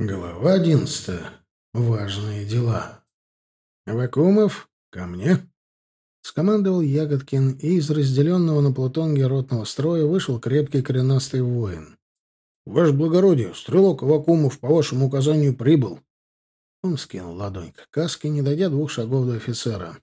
Глава одиннадцатая. Важные дела. «Вакумов, ко мне!» Скомандовал Ягодкин, и из разделенного на плутонге ротного строя вышел крепкий коренастый воин. «Ваше благородие, стрелок Вакумов по вашему указанию прибыл!» Он скинул ладонь к каске, не дойдя двух шагов до офицера.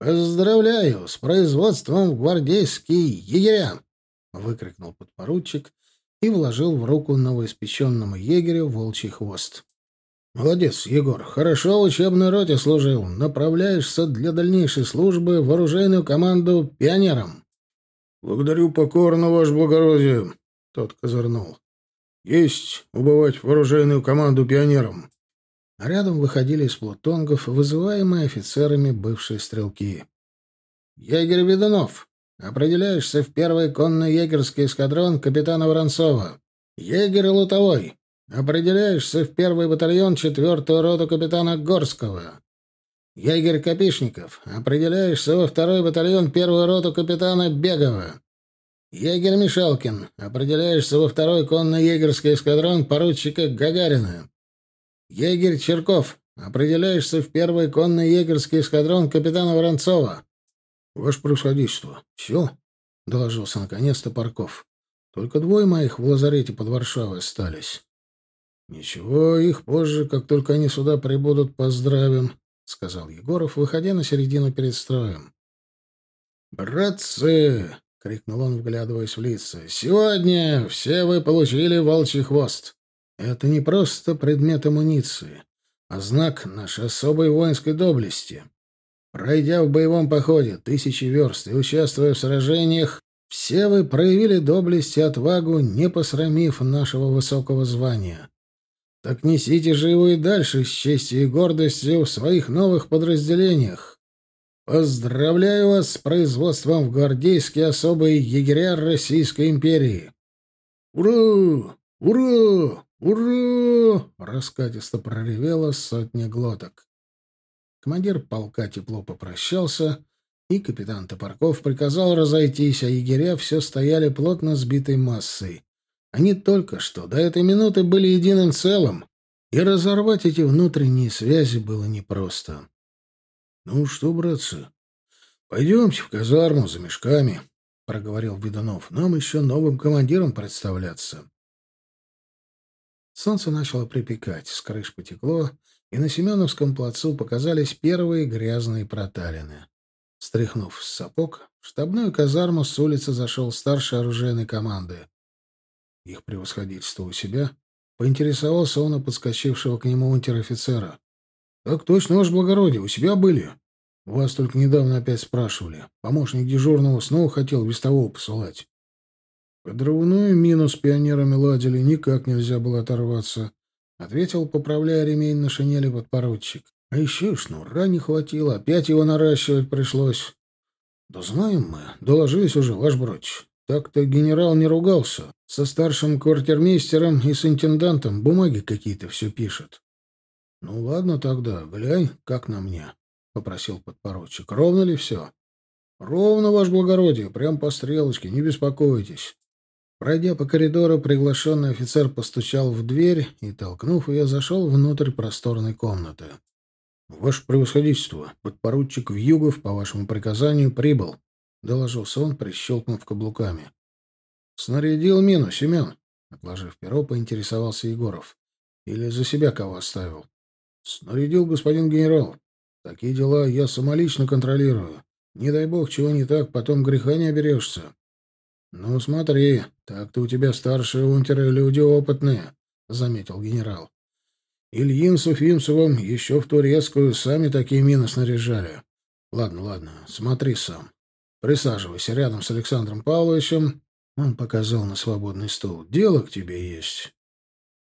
«Поздравляю с производством в гвардейские егеря!» — выкрикнул подпоручик и вложил в руку новоиспеченному егерю волчий хвост. «Молодец, Егор. Хорошо в учебной роте служил. Направляешься для дальнейшей службы в оружейную команду пионером». «Благодарю покорно, ваше благородие», — тот козырнул. «Есть убывать в оружейную команду пионером». А рядом выходили из плутонгов, вызываемые офицерами бывшие стрелки. «Егерь Ведунов, Определяешься в первый конный егерский эскадрон капитана Воронцова. Егерь Лутовой. Определяешься в первый батальон четвертую роту капитана Горского. Егерь Копишников. Определяешься во второй батальон первую роту капитана Бегова. Егерь Мишалкин. Определяешься во второй конный егерский эскадрон поручика Гагарина. Егерь Черков. Определяешься в первый конный егерский эскадрон капитана Воронцова. «Ваше превосходительство, все?» — доложился наконец-то Парков. «Только двое моих в лазарете под Варшавой остались». «Ничего, их позже, как только они сюда прибудут, поздравим», — сказал Егоров, выходя на середину перед строем. «Братцы!» — крикнул он, вглядываясь в лица. «Сегодня все вы получили волчий хвост. Это не просто предмет амуниции, а знак нашей особой воинской доблести. Пройдя в боевом походе тысячи верст и участвуя в сражениях, все вы проявили доблесть и отвагу, не посрамив нашего высокого звания. Так несите же его и дальше с честью и гордостью в своих новых подразделениях. Поздравляю вас с производством в гвардейские особые егеря Российской империи. Ура! Ура! Ура! Раскатисто проревела сотня глоток. Командир полка тепло попрощался, и капитан Топорков приказал разойтись, а егеря все стояли плотно сбитой массой. Они только что до этой минуты были единым целым, и разорвать эти внутренние связи было непросто. — Ну что, братцы, пойдемте в казарму за мешками, — проговорил Ведунов. — Нам еще новым командиром представляться. Солнце начало припекать, с крыш потекло, и на Семеновском плацу показались первые грязные проталины. Стряхнув с сапог, в штабную казарму с улицы зашел старший оружейной команды. Их превосходительство у себя поинтересовался он у подскочившего к нему унтер-офицера. — Так точно, ваше благородие, у себя были. Вас только недавно опять спрашивали. Помощник дежурного снова хотел вестового посылать. Подрывную мину с пионерами ладили, никак нельзя было оторваться ответил, поправляя ремень на шинели подпоручик. А еще шнура не хватило, опять его наращивать пришлось. Да знаем мы, доложились уже, ваш бродч. Так-то генерал не ругался. Со старшим квартирмейстером и с интендантом бумаги какие-то все пишет. — Ну ладно тогда, глянь, как на мне, — попросил подпоручик. — Ровно ли все? — Ровно, ваше благородие, прям по стрелочке, не беспокойтесь. Пройдя по коридору, приглашенный офицер постучал в дверь и, толкнув ее, зашел внутрь просторной комнаты. — Ваше превосходительство, подпоручик Вьюгов по вашему приказанию прибыл, — доложился он, прищелкнув каблуками. — Снарядил мину, Семен, — отложив перо, поинтересовался Егоров. — Или за себя кого оставил? — Снарядил господин генерал. Такие дела я самолично контролирую. Не дай бог, чего не так, потом греха не оберешься. — Ну, смотри, так-то у тебя старшие унтеры люди опытные, — заметил генерал. — Ильин с Уфимцевым еще в Турецкую сами такие мины снаряжали. Ладно, ладно, смотри сам. Присаживайся рядом с Александром Павловичем. Он показал на свободный стул. Дело к тебе есть.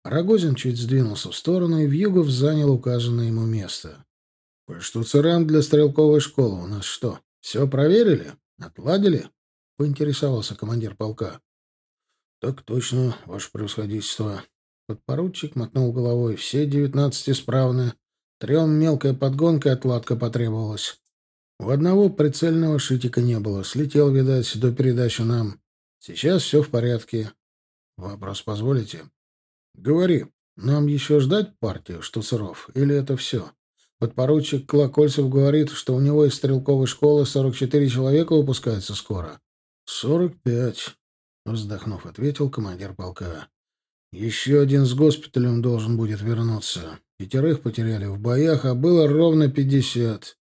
Рогозин чуть сдвинулся в сторону, и Вьюгов занял указанное ему место. — Что церан для стрелковой школы у нас что, все проверили? Отладили? — поинтересовался командир полка. — Так точно, ваше превосходительство. Подпоручик мотнул головой. Все девятнадцать исправны. Трем мелкая подгонка и отладка потребовалась. У одного прицельного шитика не было. Слетел, видать, до передачи нам. Сейчас все в порядке. Вопрос позволите? — Говори. Нам еще ждать партию штуцеров? Или это все? Подпоручик Колокольцев говорит, что у него из стрелковой школы 44 человека выпускается скоро. «Сорок пять», — вздохнув, ответил командир полка. «Еще один с госпиталем должен будет вернуться. Пятерых потеряли в боях, а было ровно пятьдесят».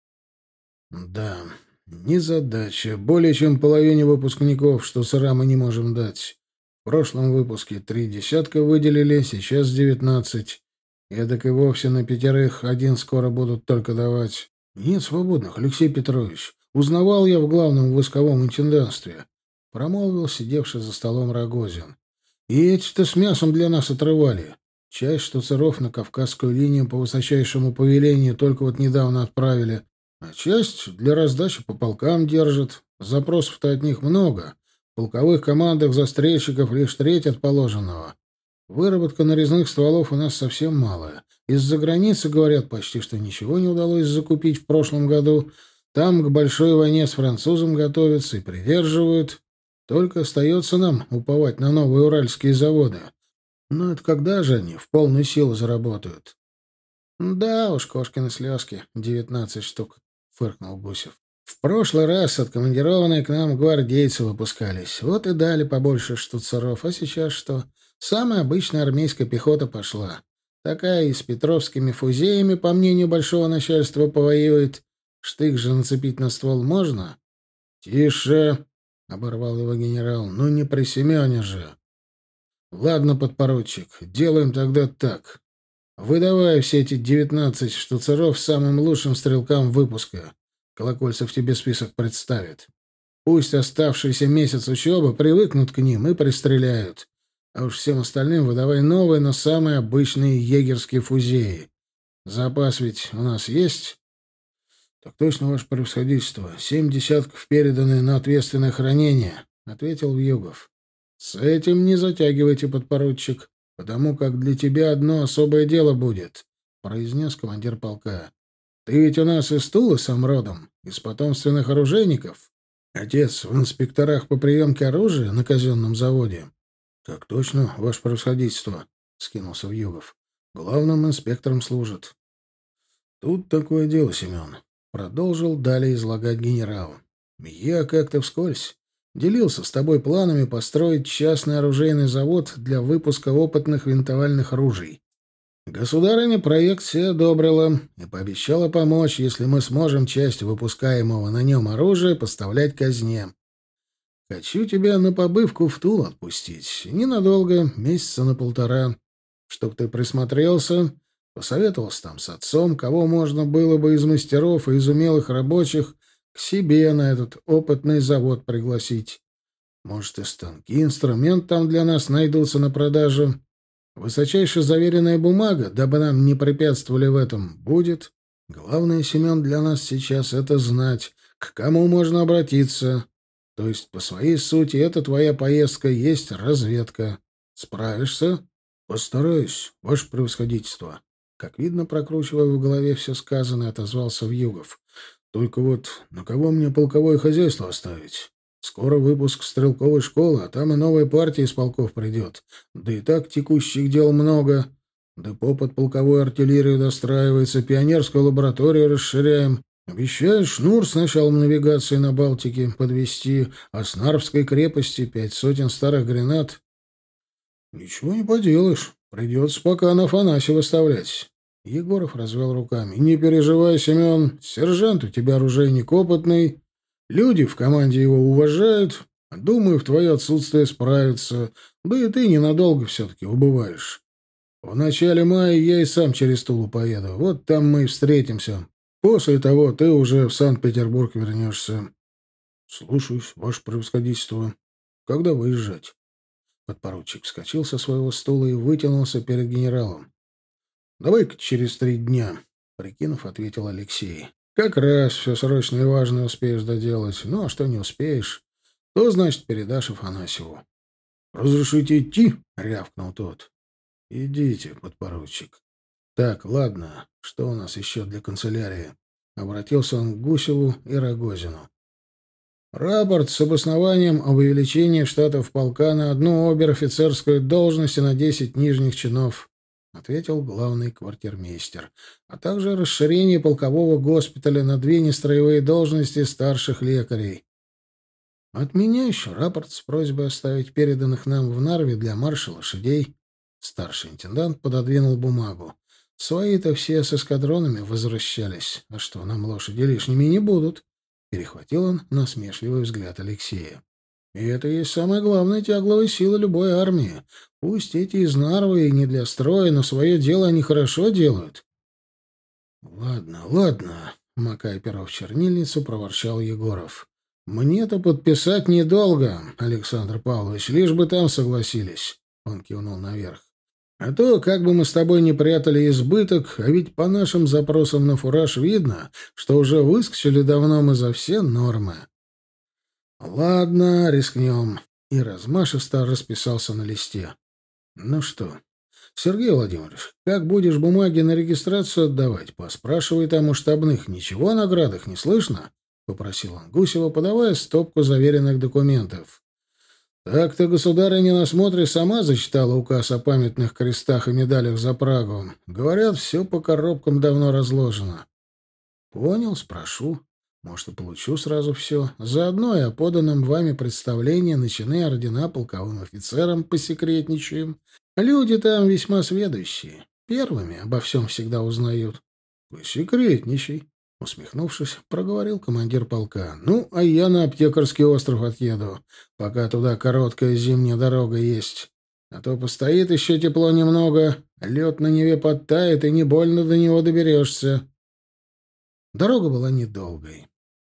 «Да, незадача. Более чем половине выпускников, что сыра мы не можем дать. В прошлом выпуске три десятка выделили, сейчас девятнадцать. Эдак и вовсе на пятерых один скоро будут только давать. Нет свободных, Алексей Петрович. Узнавал я в главном войсковом интендантстве. Промолвил сидевший за столом Рогозин. И эти-то с мясом для нас отрывали. Часть штуцеров на Кавказскую линию по высочайшему повелению только вот недавно отправили, а часть для раздачи по полкам держат. Запросов-то от них много. В полковых командах застрельщиков лишь треть от положенного. Выработка нарезных стволов у нас совсем малая. Из-за границы, говорят, почти что ничего не удалось закупить в прошлом году. Там к большой войне с французом готовятся и придерживают. Только остается нам уповать на новые уральские заводы. Но это когда же они в полную силу заработают? — Да уж, кошкины слезки, девятнадцать штук, — фыркнул Гусев. В прошлый раз откомандированные к нам гвардейцы выпускались. Вот и дали побольше штуцеров. А сейчас что? Самая обычная армейская пехота пошла. Такая и с петровскими фузеями, по мнению большого начальства, повоюет. Штык же нацепить на ствол можно? — Тише! — оборвал его генерал. — Ну не при Семене же. — Ладно, подпоручик, делаем тогда так. Выдавай все эти девятнадцать штуцеров самым лучшим стрелкам выпуска. Колокольцев тебе список представит. Пусть оставшийся месяц учебы привыкнут к ним и пристреляют. А уж всем остальным выдавай новые, но самые обычные егерские фузеи. Запас ведь у нас есть? — Так точно, ваше превосходительство. Семь десятков переданы на ответственное хранение, — ответил Вьюгов. — С этим не затягивайте, подпоручик, потому как для тебя одно особое дело будет, — произнес командир полка. — Ты ведь у нас из Тулы сам родом, из потомственных оружейников. Отец в инспекторах по приемке оружия на казенном заводе. — Так точно, ваше превосходительство, — скинулся Вьюгов. — Главным инспектором служит. — Тут такое дело, Семен, — продолжил далее излагать генерал. — Я как-то вскользь делился с тобой планами построить частный оружейный завод для выпуска опытных винтовальных ружей. Государыня проект все одобрила и пообещала помочь, если мы сможем часть выпускаемого на нем оружия поставлять казне. Хочу тебя на побывку в Тул отпустить. Ненадолго, месяца на полтора. Чтоб ты присмотрелся, посоветовался там с отцом, кого можно было бы из мастеров и из умелых рабочих к себе на этот опытный завод пригласить. Может, и станки, инструмент там для нас найдутся на продажу. Высочайше заверенная бумага, дабы нам не препятствовали в этом, будет. Главное, Семен, для нас сейчас это знать, к кому можно обратиться, то есть, по своей сути, эта твоя поездка есть разведка. Справишься? Постараюсь, ваше превосходительство. Как видно, прокручивая в голове все сказанное, отозвался Вьюгов. Только вот на кого мне полковое хозяйство оставить? Скоро выпуск стрелковой школы, а там и новая партия из полков придет. Да и так текущих дел много. Депо под полковую артиллерию достраивается, пионерскую лабораторию расширяем. Обещаю шнур с началом навигации на Балтике подвести, а с Нарвской крепости пять сотен старых гранат. Ничего не поделаешь. Придется пока на Афанасия выставлять. Егоров развел руками. Не переживай, Семен. Сержант у тебя оружейник опытный. Люди в команде его уважают. Думаю, в твое отсутствие справятся. Да и ты ненадолго все-таки убываешь. В начале мая я и сам через Тулу поеду. Вот там мы и встретимся. После того ты уже в Санкт-Петербург вернешься. — Слушаюсь, ваше превосходительство. Когда выезжать? Подпоручик вскочил со своего стула и вытянулся перед генералом. — Давай-ка через три дня, — прикинув, ответил Алексей. — Как раз все срочное и важное успеешь доделать. Ну, а что не успеешь, то, значит, передашь Афанасьеву. — Разрешите идти? — рявкнул тот. — Идите, подпоручик. Так, ладно, что у нас еще для канцелярии? Обратился он к Гусеву и Рогозину. Рапорт с обоснованием об увеличении штатов полка на одну обер-офицерскую должность и на десять нижних чинов. — ответил главный квартирмейстер, «а также расширение полкового госпиталя на две нестроевые должности старших лекарей. От меня еще рапорт с просьбой оставить переданных нам в Нарве для марша лошадей». Старший интендант пододвинул бумагу. «Свои-то все с эскадронами возвращались. А что, нам лошади лишними не будут?» Перехватил он насмешливый взгляд Алексея. И это и есть самая главная тягловая сила любой армии. Пусть эти из Нарвы и не для строя, но свое дело они хорошо делают. — Ладно, ладно, — макая перо в чернильницу, проворчал Егоров. — Мне-то подписать недолго, Александр Павлович, лишь бы там согласились. Он кивнул наверх. А то, как бы мы с тобой не прятали избыток, а ведь по нашим запросам на фураж видно, что уже выскочили давно мы за все нормы. «Ладно, рискнем». И размашисто расписался на листе. «Ну что, Сергей Владимирович, как будешь бумаги на регистрацию отдавать? Поспрашивай там у штабных. Ничего о наградах не слышно?» — попросил он Гусева, подавая стопку заверенных документов. «Так-то государыня на смотре сама зачитала указ о памятных крестах и медалях за Прагу. Говорят, все по коробкам давно разложено». «Понял, спрошу. Может, и получу сразу все. Заодно и о поданном вами представлении начиная ордена полковым офицерам посекретничаем. Люди там весьма сведущие. Первыми обо всем всегда узнают. — Посекретничай, — усмехнувшись, проговорил командир полка. — Ну, а я на аптекарский остров отъеду, пока туда короткая зимняя дорога есть. А то постоит еще тепло немного, лед на Неве подтает, и не больно до него доберешься. Дорога была недолгой.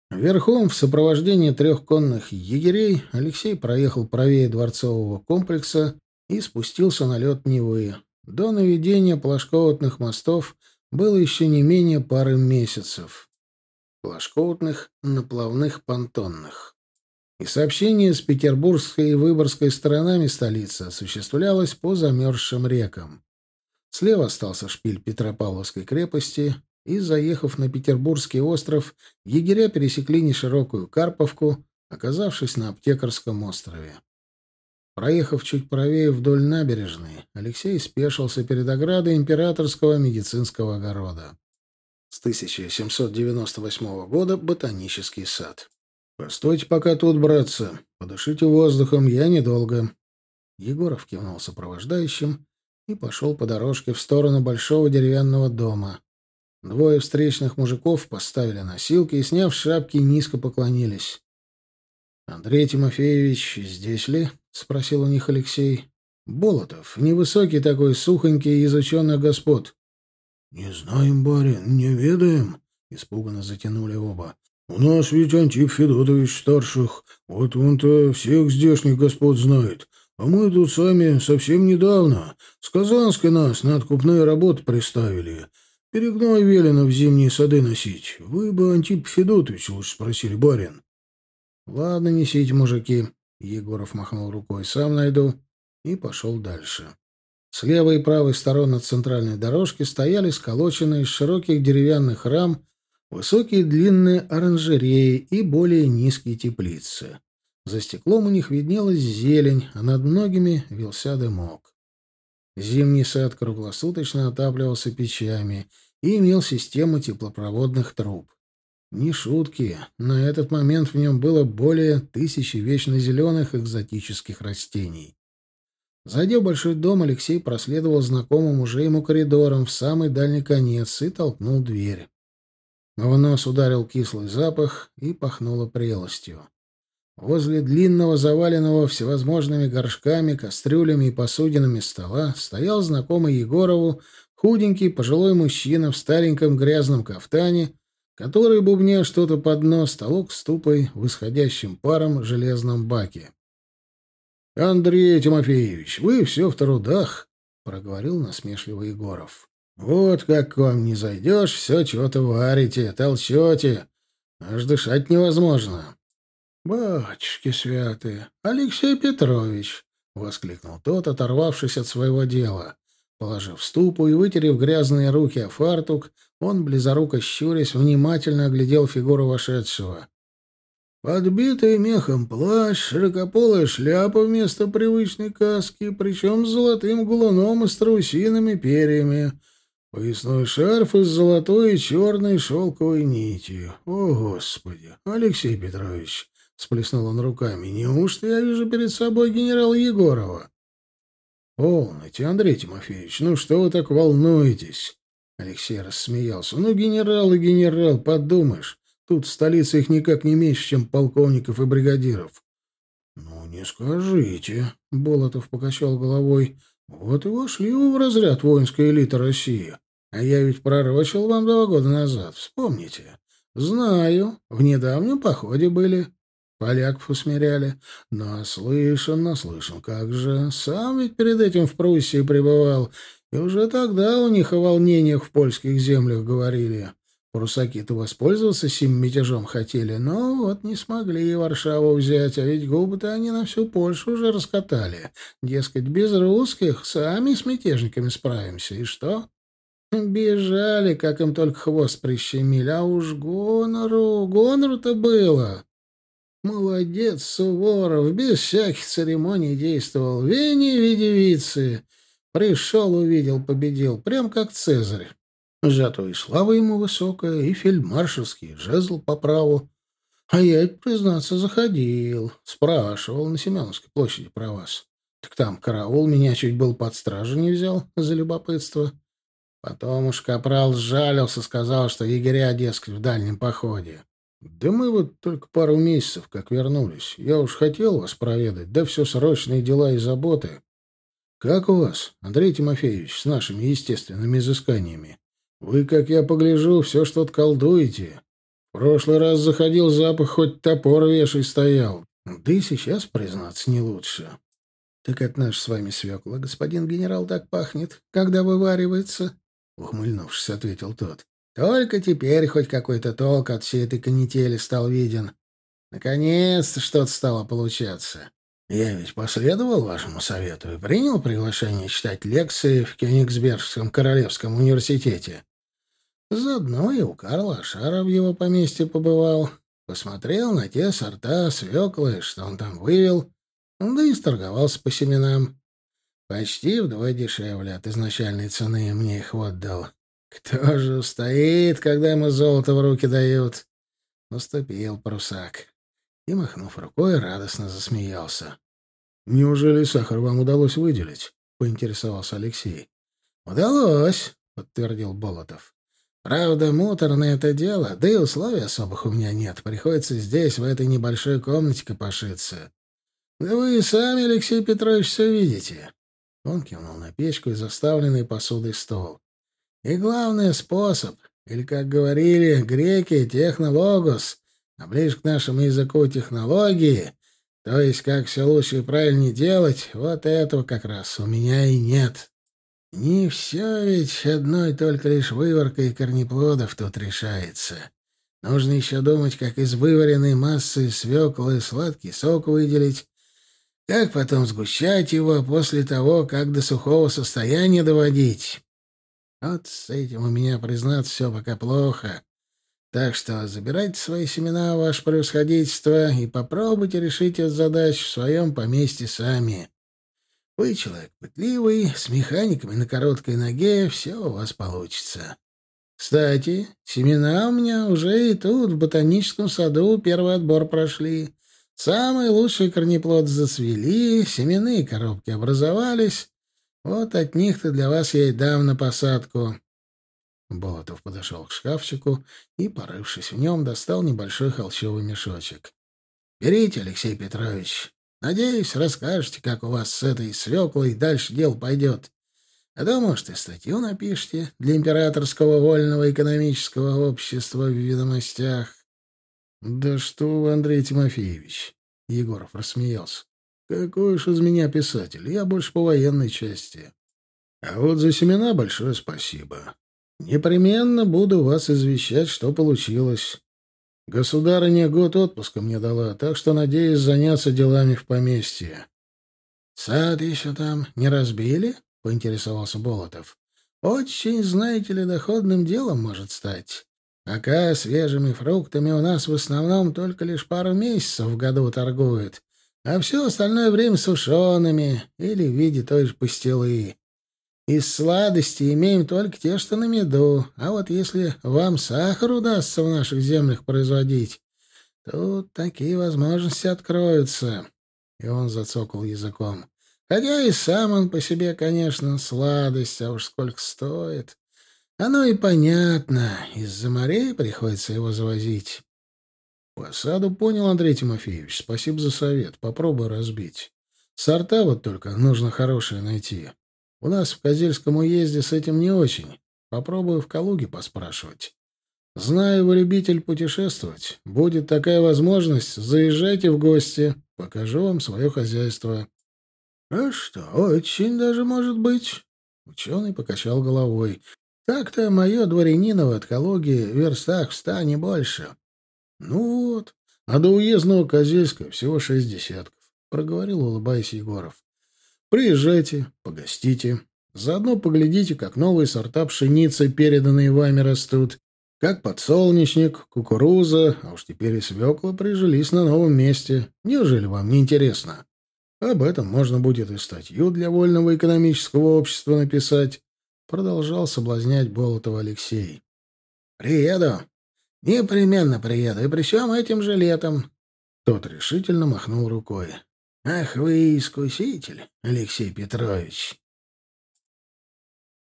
Верхом в сопровождении трех конных егерей Алексей проехал правее дворцового комплекса и спустился на лед Невы. До наведения плашкоутных мостов было еще не менее пары месяцев. Плашкоутных, наплавных, понтонных. И сообщение с петербургской и выборгской сторонами столицы осуществлялось по замерзшим рекам. Слева остался шпиль Петропавловской крепости, и, заехав на Петербургский остров, егеря пересекли неширокую Карповку, оказавшись на Аптекарском острове. Проехав чуть правее вдоль набережной, Алексей спешился перед оградой императорского медицинского огорода. С 1798 года ботанический сад. «Постойте пока тут, братцы. Подышите воздухом, я недолго». Егоров кивнул сопровождающим и пошел по дорожке в сторону большого деревянного дома. Двое встречных мужиков поставили носилки и, сняв шапки, низко поклонились. «Андрей Тимофеевич здесь ли?» — спросил у них Алексей. «Болотов, невысокий такой, сухонький, из ученых господ». «Не знаем, барин, не ведаем», — испуганно затянули оба. «У нас ведь Антип Федотович старших, вот он-то всех здешних господ знает, а мы тут сами совсем недавно. С Казанской нас на откупные работы приставили». Перегной велено в зимние сады носить. Вы бы Антип Федотович лучше спросили, барин. — Ладно, несите, мужики. Егоров махнул рукой. — Сам найду. И пошел дальше. С левой и правой сторон от центральной дорожки стояли сколоченные из широких деревянных рам высокие длинные оранжереи и более низкие теплицы. За стеклом у них виднелась зелень, а над многими вился дымок. Зимний сад круглосуточно отапливался печами — и имел систему теплопроводных труб. Не шутки, на этот момент в нем было более тысячи вечно зеленых экзотических растений. Зайдя в большой дом, Алексей проследовал знакомым уже ему коридором в самый дальний конец и толкнул дверь. В нос ударил кислый запах и пахнуло прелостью. Возле длинного, заваленного всевозможными горшками, кастрюлями и посудинами стола стоял знакомый Егорову Худенький пожилой мужчина в стареньком грязном кафтане, который, бубня что-то под нос, толок ступой в исходящем паром железном баке. — Андрей Тимофеевич, вы все в трудах, — проговорил насмешливо Егоров. — Вот как к вам не зайдешь, все чего-то варите, толчете, аж дышать невозможно. — Батюшки святые, Алексей Петрович! — воскликнул тот, оторвавшись от своего дела. Положив ступу и вытерев грязные руки о фартук, он, близоруко щурясь, внимательно оглядел фигуру вошедшего. Подбитый мехом плащ, широкополая шляпа вместо привычной каски, причем с золотым гулуном и страусиными перьями, поясной шарф из золотой и черной шелковой нитью. О, Господи! Алексей Петрович! — сплеснул он руками. «Неужто я вижу перед собой генерала Егорова?» «Полноте, Андрей Тимофеевич, ну что вы так волнуетесь?» Алексей рассмеялся. «Ну, генерал и генерал, подумаешь. Тут в столице их никак не меньше, чем полковников и бригадиров. «Ну, не скажите», — Болотов покачал головой. «Вот и вошли вы в разряд воинской элиты России. А я ведь пророчил вам два года назад, вспомните. Знаю, в недавнем походе были. Поляков усмиряли. Наслышан, наслышан, как же. Сам ведь перед этим в Пруссии пребывал. И уже тогда у них о волнениях в польских землях говорили. Прусаки-то воспользоваться сим мятежом хотели, но вот не смогли Варшаву взять, а ведь губы-то они на всю Польшу уже раскатали. Дескать, без русских сами с мятежниками справимся. И что? Бежали, как им только хвост прищемили, а уж гонору, гонору-то было. Молодец, Суворов, без всяких церемоний действовал. Вени в девицы. Пришел, увидел, победил, прям как Цезарь. Зато и слава ему высокая, и фельдмаршальский жезл по праву. А я, признаться, заходил, спрашивал на Семеновской площади про вас. Так там караул меня чуть был под стражу не взял за любопытство. Потом уж капрал сжалился, сказал, что егеря, дескать, в дальнем походе. Да мы вот только пару месяцев как вернулись. Я уж хотел вас проведать, да все срочные дела и заботы. Как у вас, Андрей Тимофеевич, с нашими естественными изысканиями? Вы, как я погляжу, все что-то колдуете. В прошлый раз заходил запах, хоть топор вешай стоял. Да и сейчас, признаться, не лучше. Так это наш с вами свекла, господин генерал, так пахнет, когда вываривается, — ухмыльнувшись, ответил тот. Только теперь хоть какой-то толк от всей этой канители стал виден. Наконец-то что-то стало получаться. Я ведь последовал вашему совету и принял приглашение читать лекции в Кёнигсбергском королевском университете. Заодно и у Карла Ашара в его поместье побывал. Посмотрел на те сорта свеклы, что он там вывел, да и сторговался по семенам. Почти вдвое дешевле от изначальной цены мне их отдал. Кто же устоит, когда ему золото в руки дают? Уступил прусак и, махнув рукой, радостно засмеялся. «Неужели сахар вам удалось выделить?» — поинтересовался Алексей. «Удалось», — подтвердил Болотов. «Правда, муторное это дело, да и условий особых у меня нет. Приходится здесь, в этой небольшой комнате копошиться. Да вы и сами, Алексей Петрович, все видите». Он кивнул на печку и заставленный посудой стол. «И главный способ, или, как говорили греки, технологос, а ближе к нашему языку технологии, то есть как все лучше и правильнее делать, вот этого как раз у меня и нет. Не все ведь одной только лишь вываркой корнеплодов тут решается. Нужно еще думать, как из вываренной массы свеклы сладкий сок выделить, как потом сгущать его после того, как до сухого состояния доводить. Вот с этим у меня, признаться, все пока плохо. Так что забирайте свои семена, ваше превосходительство, и попробуйте решить эту задачу в своем поместье сами. Вы человек пытливый, с механиками на короткой ноге, все у вас получится. Кстати, семена у меня уже и тут, в ботаническом саду, первый отбор прошли. Самые лучшие корнеплоды зацвели, семенные коробки образовались. Вот от них-то для вас я и дам на посадку. Болотов подошел к шкафчику и, порывшись в нем, достал небольшой холщовый мешочек. «Берите, Алексей Петрович. Надеюсь, расскажете, как у вас с этой свеклой дальше дело пойдет. А то, может, и статью напишите для Императорского вольного экономического общества в ведомостях». «Да что вы, Андрей Тимофеевич!» — Егоров рассмеялся. «Какой уж из меня писатель, я больше по военной части. А вот за семена большое спасибо. Непременно буду вас извещать, что получилось. Государыня год отпуска мне дала, так что надеюсь заняться делами в поместье. — Сад еще там не разбили? — поинтересовался Болотов. — Очень, знаете ли, доходным делом может стать. Пока свежими фруктами у нас в основном только лишь пару месяцев в году торгуют, а все остальное время сушеными или в виде той же пастилы. Из сладостей имеем только те, что на меду, а вот если вам сахар удастся в наших землях производить, тут такие возможности откроются. И он зацокал языком. Хотя и сам он по себе, конечно, сладость, а уж сколько стоит. Оно и понятно, из-за морей приходится его завозить. Посаду понял, Андрей Тимофеевич. Спасибо за совет. Попробуй разбить. Сорта вот только нужно хорошие найти. У нас в Козельском уезде с этим не очень. Попробую в Калуге поспрашивать. Знаю, вы любитель путешествовать. Будет такая возможность, заезжайте в гости. Покажу вам свое хозяйство. — А что, очень даже может быть. Ученый покачал головой. Так-то мое дворяниново от Калуги верстах в ста не больше. Ну вот, а до уездного Козельска всего шесть десятков, — проговорил, улыбаясь Егоров. Приезжайте, погостите. Заодно поглядите, как новые сорта пшеницы, переданные вами, растут. Как подсолнечник, кукуруза, а уж теперь и свекла прижились на новом месте. Неужели вам не интересно? Об этом можно будет и статью для вольного экономического общества написать. Продолжал соблазнять Болотова Алексей. «Приеду. Непременно приеду. И причем этим же летом». Тот решительно махнул рукой. «Ах вы искуситель, Алексей Петрович!